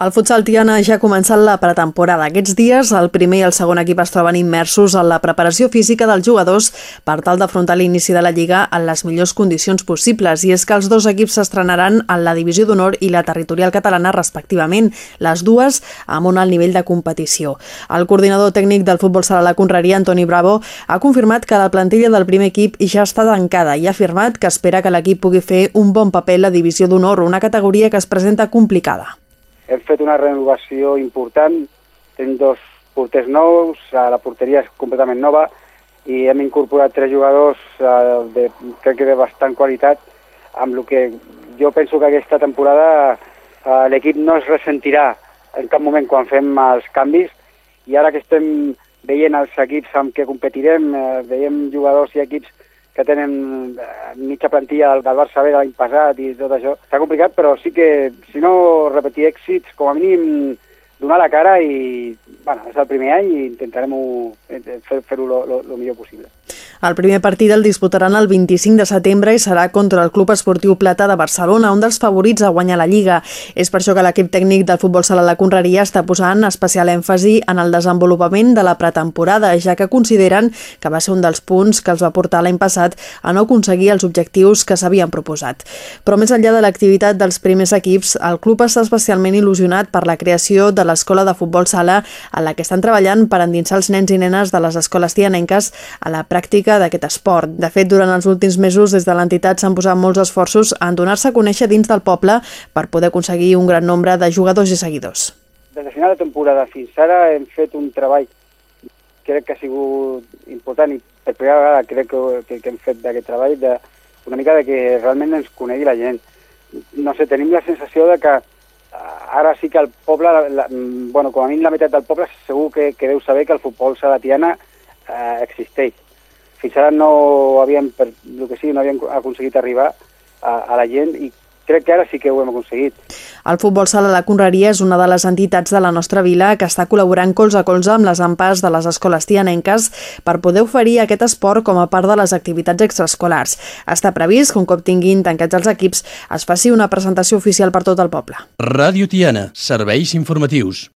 El futsal Tiana ja ha començat la pretemporada. Aquests dies, el primer i el segon equip es troben immersos en la preparació física dels jugadors per tal d'afrontar l'inici de la Lliga en les millors condicions possibles. I és que els dos equips s'estrenaran en la Divisió d'Honor i la Territorial Catalana respectivament, les dues amb un alt nivell de competició. El coordinador tècnic del futbol sala la Conreria, Antoni Bravo, ha confirmat que la plantilla del primer equip ja està tancada i ha afirmat que espera que l'equip pugui fer un bon paper en la Divisió d'Honor, una categoria que es presenta complicada hem fet una renovació important, tenim dos porters nous, la porteria és completament nova i hem incorporat tres jugadors eh, de, crec que de bastant qualitat, amb el que jo penso que aquesta temporada eh, l'equip no es ressentirà en cap moment quan fem els canvis. I ara que estem veient els equips amb què competirem, eh, veiem jugadors i equips que tenen eh, mitja plantilla del, del Barça B de l'any passat i tot això. Està complicat, però sí que, si no repetir èxits, com a mínim donar la cara i, bueno, és el primer any i intentarem fer-ho fer el millor possible. El primer partit el disputaran el 25 de setembre i serà contra el Club Esportiu Plata de Barcelona, un dels favorits a guanyar la Lliga. És per això que l'equip tècnic del futbol sala la Conreria està posant especial èmfasi en el desenvolupament de la pretemporada, ja que consideren que va ser un dels punts que els va portar l'any passat a no aconseguir els objectius que s'havien proposat. Però més enllà de l'activitat dels primers equips, el club està especialment il·lusionat per la creació de l'escola de futbol sala a la que estan treballant per endinsar els nens i nenes de les escoles tianenques a la pràctica pràctica d'aquest esport. De fet, durant els últims mesos, des de l'entitat s'han posat molts esforços en donar-se a conèixer dins del poble per poder aconseguir un gran nombre de jugadors i seguidors. Des de final de temporada fins ara hem fet un treball crec que ha sigut important i per primera vegada crec que, que, que hem fet d'aquest treball de, una mica de que realment ens conegui la gent. No sé, tenim la sensació de que eh, ara sí que el poble, la, la, bueno, com a mínim la meitat del poble segur que, que deu saber que el futbol salatiana eh, existeix fins ara no havíem, per el que sigui, no havíem aconseguit arribar a, a la gent i crec que ara sí que ho hem aconseguit. El Futbol Sala La Conreria és una de les entitats de la nostra vila que està col·laborant colze a colze amb les ampes de les escoles tianenques per poder oferir aquest esport com a part de les activitats extraescolars. Està previst que un cop tinguin tancats els equips es faci una presentació oficial per tot el poble. Ràdio Tiana, serveis informatius.